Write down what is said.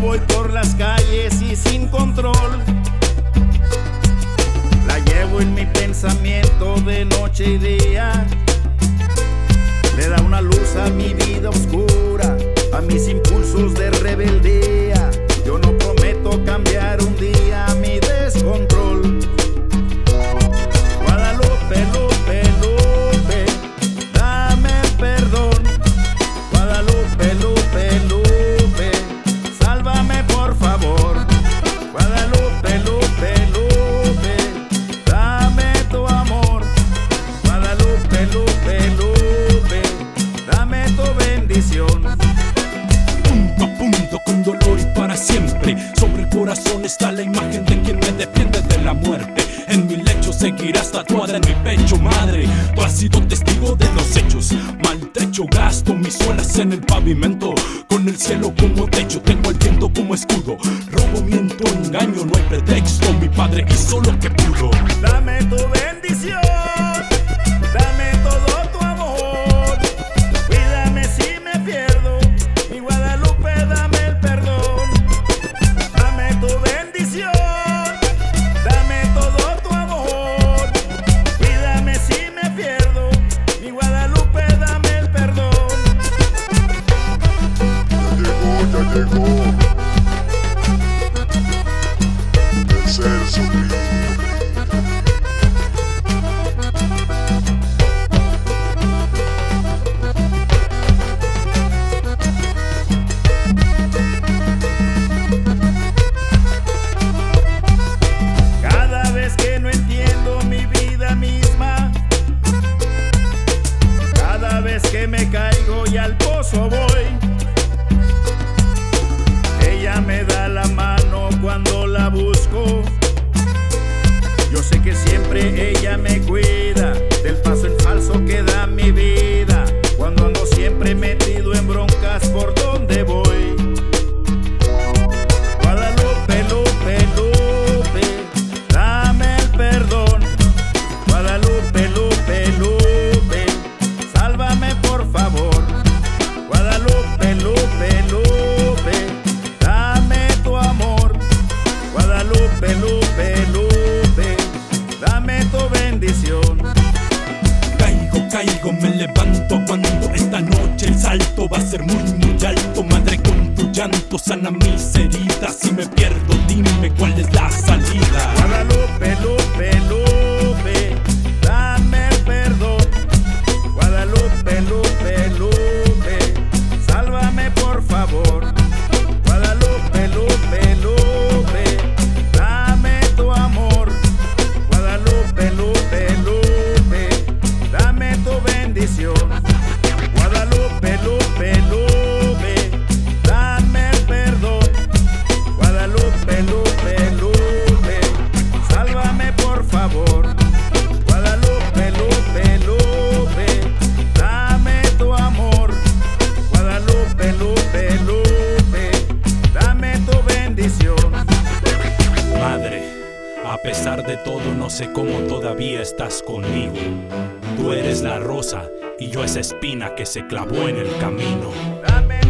voy por las calles y sin control. La llevo en mi pensamiento de noche y día. Le da una luz a mi vida oscura, a mis impulsos de rebeldía. Yo no prometo cambiar está la imagen de quien me defiende de la muerte. En mi lecho seguirás tatuada en mi pecho, madre. Tú has sido testigo de los hechos. Maltrecho gasto mis suelas en el pavimento. Con el cielo como techo, tengo el viento como escudo. Robo, miento, engaño, no hay pretexto. Mi padre hizo lo que pudo. make bendición. Caigo, caigo, me levanto cuando esta noche el salto va a ser muy, muy alto. Madre, con tu llanto sana mis heridas. Si me pierdo, dime cuál es la salida. A pesar de todo, no sé cómo todavía estás conmigo. Tú eres la rosa y yo esa espina que se clavó en el camino. Dame